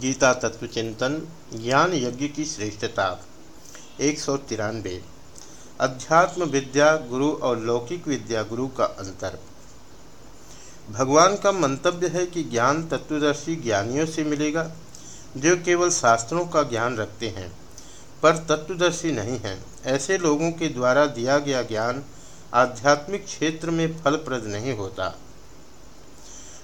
गीता तत्व चिंतन ज्ञान यज्ञ की श्रेष्ठता। एक सौ तिरानवे। अध्यात्म विद्या गुरु और लौकिक विद्या गुरु का अंतर। भगवान का मंतव्य है कि ज्ञान तत्वदर्शी ज्ञानियों से मिलेगा, जो केवल शास्त्रों का ज्ञान रखते हैं, पर तत्वदर्शी नहीं हैं। ऐसे लोगों के द्वारा दिया गया ज्ञान आध्यात्मिक क्षेत्र में फलप्रद नहीं होता।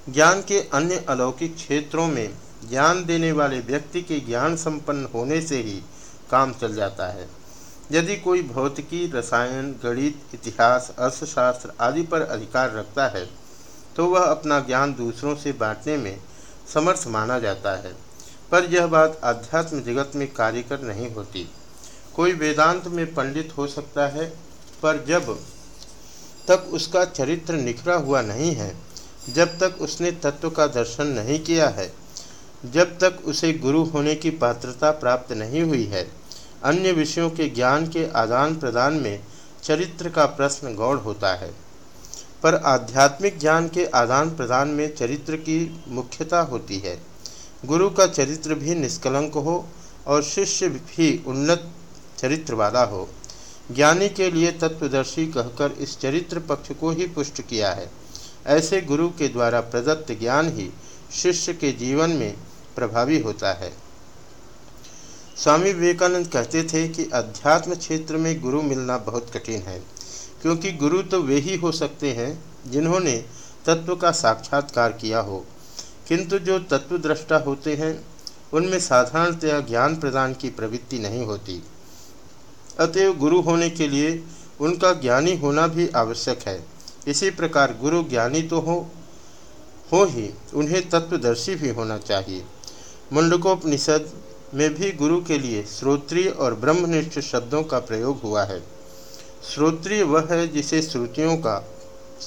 ज्ञान के अन्य अलौकिक क्षेत्रों में ज्ञान देने वाले व्यक्ति के ज्ञान संपन्न होने से ही काम चल जाता है। यदि कोई भौतिकी, रसायन, गणित, इतिहास, अर्थशास्त्र आदि पर अधिकार रखता है तो वह अपना ज्ञान दूसरों से बांटने में समर्थ माना जाता है। पर यह बात आध्यात्म जगत में कार्य कर नहीं होती। कोई वेदांत में पंडित हो सकता है, पर जब तक उसका चरित्र निखरा हुआ नहीं है, जब तक उसने तत्व का दर्शन नहीं किया है जब तक उसे गुरु होने की पात्रता प्राप्त नहीं हुई है, अन्य विषयों के ज्ञान के आदान प्रदान में चरित्र का प्रश्न गौड़ होता है। पर आध्यात्मिक ज्ञान के आदान प्रदान में चरित्र की मुख्यता होती है। गुरु का चरित्र भी निष्कलंक हो और शिष्य भी उन्नत चरित्र वाला हो। ज्ञानी के लिए तत्वदर्शी कहकर इस चरित्र पक्ष को ही पुष्ट किया है। ऐसे गुरु के द्वारा प्रदत्त ज्ञान ही शिष्य के जीवन में प्रभावी होता है। स्वामी विवेकानंद कहते थे कि अध्यात्म क्षेत्र में गुरु मिलना बहुत कठिन है, क्योंकि गुरु तो वे ही हो सकते हैं जिन्होंने तत्व का साक्षात्कार किया हो। किंतु जो तत्वद्रष्टा होते हैं, उनमें साधारणतया ज्ञान प्रदान की प्रवृत्ति नहीं होती। अतएव गुरु होने के लिए उनका ज्ञानी होना भी आवश्यक है। इसी प्रकार गुरु ज्ञानी तो हो हो ही, उन्हें तत्वदर्शी भी होना चाहिए। मुंडकोपनिषद में भी गुरु के लिए श्रोत्रिय और ब्रह्मनिष्ठ शब्दों का प्रयोग हुआ है। श्रोत्रिय वह है जिसे श्रुतियों का,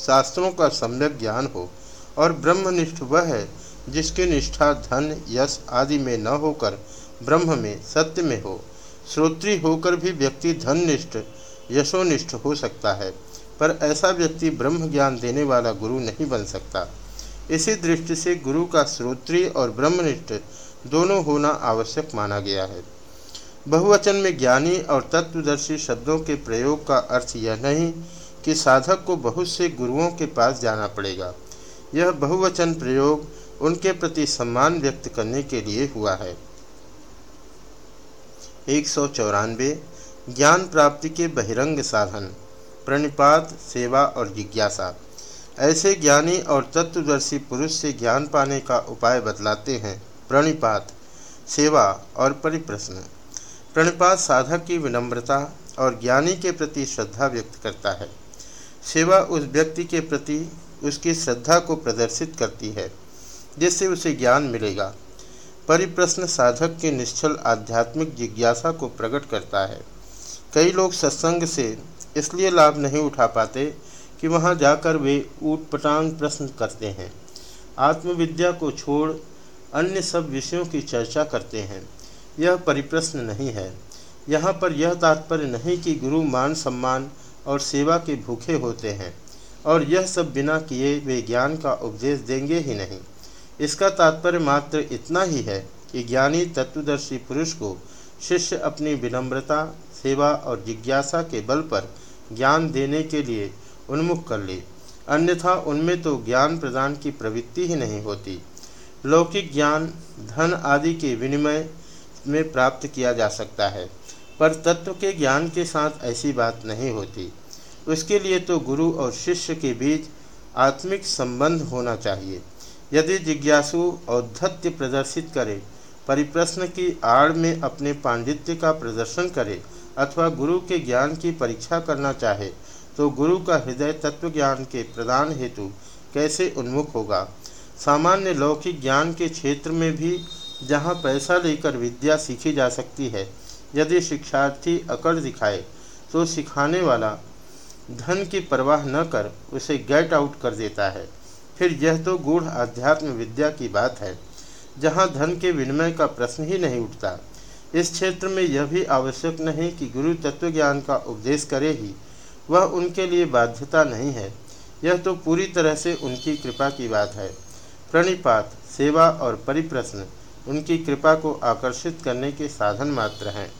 शास्त्रों का सम्यक ज्ञान हो और ब्रह्मनिष्ठ वह है जिसकी निष्ठा धन, यश आदि में न होकर ब्रह्म में, सत्य में हो। श्रोत्री होकर भी व्यक्ति धननिष्ठ, यशोनिष्ठ हो सकता है, पर ऐसा व्यक्ति ब्रह्म ज्ञान देने वाला गुरु नहीं बन सकता। इसी दृष्टि से गुरु का श्रोत्रीय और ब्रह्मनिष्ठ दोनों होना आवश्यक माना गया है। बहुवचन में ज्ञानी और तत्वदर्शी शब्दों के प्रयोग का अर्थ यह नहीं कि साधक को बहुत से गुरुओं के पास जाना पड़ेगा। यह बहुवचन प्रयोग उनके प्रति सम्मान व्यक्त करने के लिए हुआ है। एक सौ चौरानवे, ज्ञान प्राप्ति के बहिरंग साधन, प्रणिपात, सेवा और जिज्ञासा। ऐसे ज्ञानी और तत्वदर्शी पुरुष से ज्ञान पाने का उपाय बतलाते हैं। प्रणिपात, सेवा और परिप्रश्न। प्रणिपात साधक की विनम्रता और ज्ञानी के प्रति श्रद्धा व्यक्त करता है। सेवा उस व्यक्ति के प्रति उसकी श्रद्धा को प्रदर्शित करती है, जिससे उसे ज्ञान मिलेगा। परिप्रश्न साधक की निश्चल आध्यात्मिक जिज्ञासा को प्रकट करता है। कई लोग सत्संग से इसलिए लाभ नहीं उठा पाते कि वहाँ जाकर वे ऊट पटांग प्रश्न करते हैं। आत्मविद्या को छोड़ अन्य सब विषयों की चर्चा करते हैं। यह परिप्रश्न नहीं है। यहाँ पर यह तात्पर्य नहीं कि गुरु मान सम्मान और सेवा के भूखे होते हैं, और यह सब बिना किए वे ज्ञान का उपदेश देंगे ही नहीं। इसका तात्पर्य मात्र इतना ही है कि ज्ञानी तत्वदर्शी पुरुष को शिष्य अपनी विनम्रता, सेवा और जिज्ञासा के बल पर ज्ञान देने के लिए उन्मुख कर ले। अन्यथा उनमें तो ज्ञान प्रदान की प्रवृत्ति ही नहीं होती। लौकिक ज्ञान, धन आदि के विनिमय में प्राप्त किया जा सकता है। पर तत्व के ज्ञान के साथ ऐसी बात नहीं होती। उसके लिए तो गुरु और शिष्य के बीच आत्मिक संबंध होना चाहिए। यदि जिज्ञासु औद्धत्य प्रदर्शित करे, परिप्रश्न की आड़ में अपने पांडित्य का प्रदर्शन करे, अथवा गुरु के ज्ञान की परीक्षा करना चाहे तो गुरु का हृदय तत्व ज्ञान के प्रदान हेतु कैसे उन्मुख होगा? सामान्य लौकिक ज्ञान के क्षेत्र में भी जहाँ पैसा लेकर विद्या सीखी जा सकती है, यदि शिक्षार्थी अकड़ दिखाए तो सिखाने वाला धन की परवाह न कर उसे गेट आउट कर देता है। फिर यह तो गूढ़ आध्यात्म विद्या की बात है, जहाँ धन के विनिमय का प्रश्न ही नहीं उठता। इस क्षेत्र में यह भी आवश्यक नहीं कि गुरु तत्व ज्ञान का उपदेश करे ही, वह उनके लिए बाध्यता नहीं है। यह तो पूरी तरह से उनकी कृपा की बात है। प्रणिपात सेवा और परिप्रश्न उनकी कृपा को आकर्षित करने के साधन मात्र हैं।